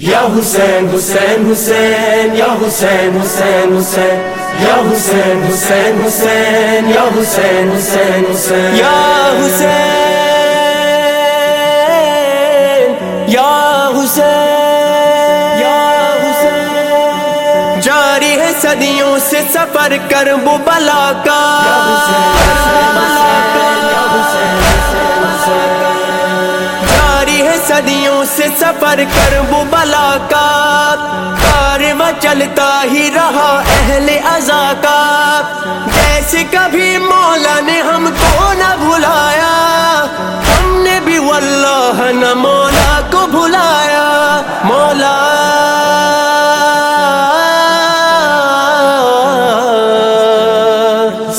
یا حسین حسین حسین یا حسین حسین حسین یا حسین حسین حسین یا حسین حسین حسین یا حسین یا حسین یا حسین جاری ہے صدیوں سے سفر کر وہ بلا کا جاری ہے صدیوں سے سفر کر وہ بلا کا کارواں چلتا ہی رہا اہل ازا کا جیسے کبھی مولا نے ہم کو نہ بھلایا، ہم نے بھی واللہ نہ مولا کو بھلایا۔ مولا۔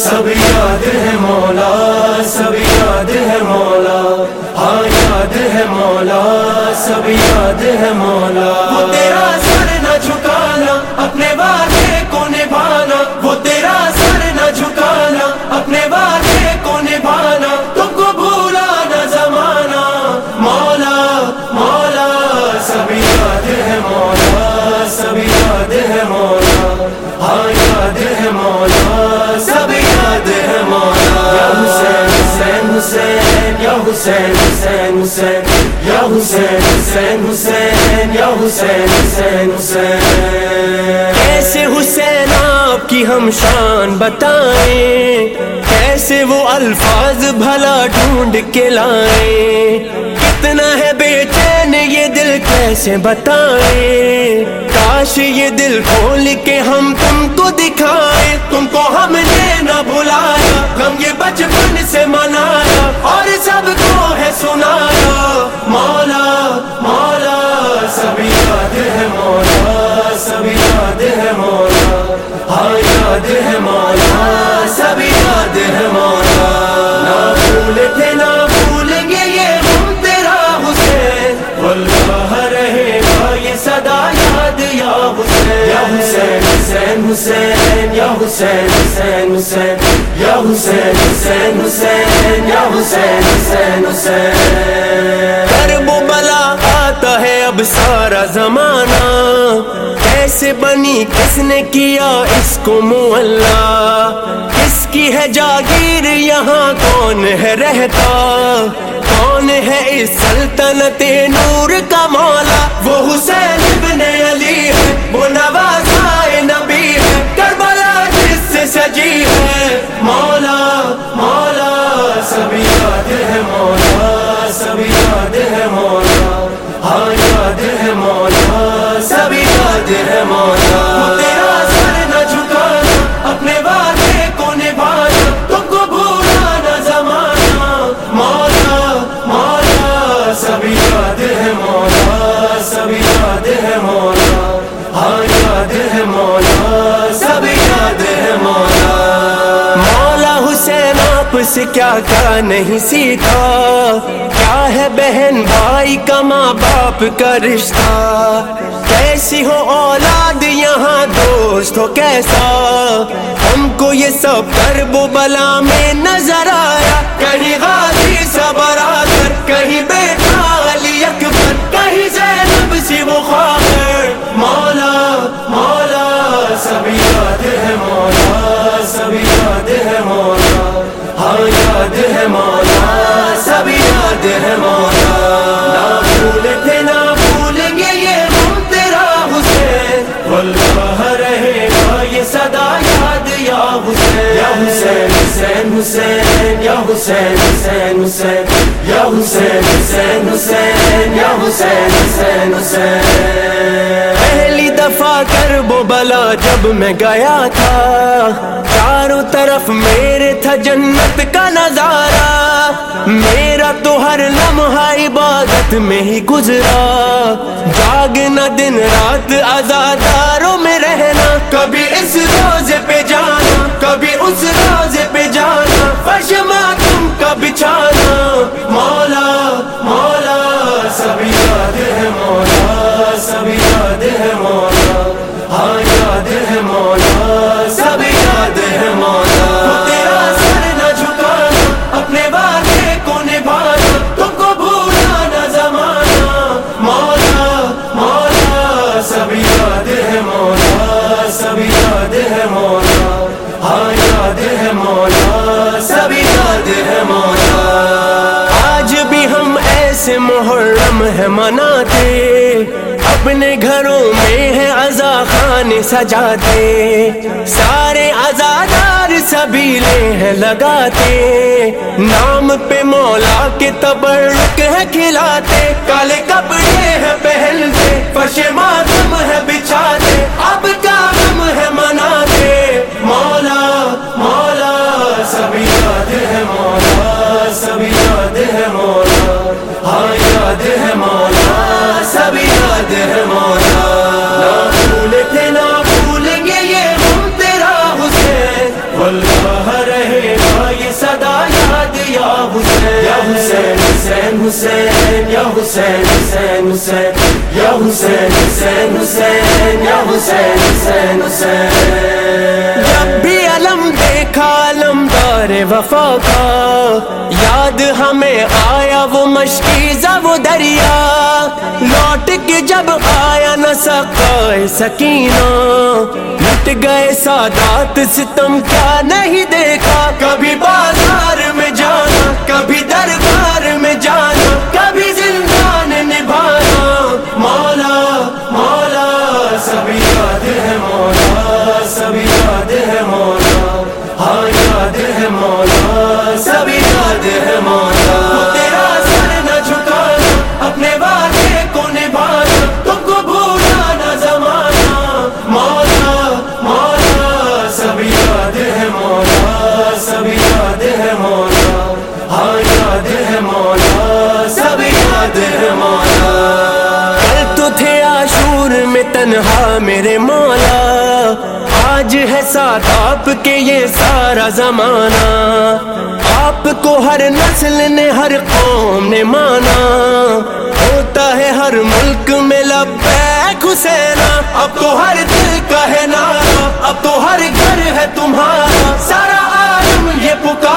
سب سب یاد ہے مولا یا حسین حسین حسین. یا حسین حسین حسین. یا حسین حسین حسین. کیسے حسین آپ کی ہم شان بتائیں۔ کیسے وہ الفاظ بھلا ڈھونڈ کے لائیں۔ یہ دل کیسے بتائیں کاش یہ دل کھول کے ہم تم کو دکھائیں تم کو ہم نے نہ بھلایا، ہم یہ بچپن سے منایا۔ اور سب کو ہے سنایا۔ حسین یا حسین حسین حسین یا حسین حسین حسین یا حسین حسین حسین کرب و بلا آتا ہے اب سارا زمانہ کیسے بنی کس نے کیا اس کو مولا کس کی ہے جاگیر یہاں کون ہے رہتا کون ہے اس سلطنت نور کا مولا وہ حسین ہے مولا حسین آپ سے کیا کیا نہیں سیکھا؟ کیا ہے بہن بھائی کا ماں باپ کا رشتہ؟ کیسی ہو اولاد یہاں دوست ہو کیسا؟ ہم کو یہ سب کرب و بلا میں نظر آیا۔ کہیں غازی سبراتر کہیں بیٹا علی اکبر۔ کہیں زینب سی وہ خواہر۔ مولا مولا، سب یاد ہے، مولا، سب یاد ہے، مولا۔ حسین یا حسین حسین حسین یا حسین حسین حسین یا حسین حسین حسین پہلی دفعہ کر وہ بلا جب میں گیا تھا۔ چاروں طرف میرے تھا جنت کا نظارہ۔ میرا تو ہر لمحہ عبادت میں ہی گزرا۔ جاگنا دن رات آزاداروں میں رہنا۔ کبھی اس روزے پہ محرم ہے مناتے، اپنے گھروں میں ہے ازا خان سجاتے، سارے ازادار سبیلے ہیں لگاتے، نام پہ مولا کے تبرک ہے کھلاتے، کالے کپڑے یاد ہے مولا نہ بھولے تھے نہ بھولیں گے یہ ہم تیرا حسین واللہ رہے گا یہ صدا یاد یا حسین یا حسین حسین حسین یا حسین حسین حسین یا حسین حسین حسین یا حسین حسین حسین وفا کا یاد ہمیں آیا وہ مشکیزہ وہ دریا۔ لوٹ کے جب آیا نہ سکائے سکینہ۔ لٹ گئے سادات ستم کیا نہیں دیکھا۔ کبھی بازار میں جانا، کبھی درگاہ ساتھ آپ کے یہ سارا زمانہ، آپ کو ہر نسل نے، ہر قوم نے مانا۔ ہوتا ہے ہر ملک میں لبیک حسینا اب تو ہر دل کا ہے نارا اب تو ہر گھر ہے تمہارا۔ سارا عالم یہ پکارا۔